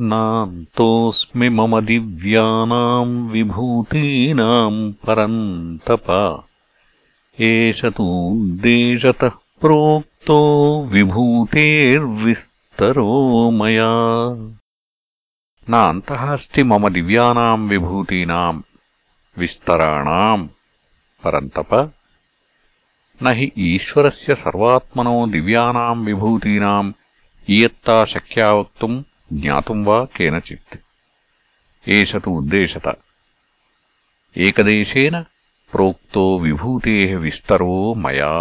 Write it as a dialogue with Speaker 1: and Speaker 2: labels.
Speaker 1: नान्तोऽस्मि मम दिव्यानाम् विभूतीनाम् परन्तप। एष तूद्देशतः प्रोक्तो विभूतेर्विस्तरो मया। नान्तः अस्ति मम दिव्यानाम् विभूतीनाम् विस्तराणाम् परन्तप। न हि ईश्वरस्य सर्वात्मनो दिव्यानाम् विभूतीनाम् इयत्ता शक्या वक्तुम् ज्ञातुम् वा केनचित् एष तु उद्देशत एकदेशेन प्रोक्तो विभूतेः विस्तरो मया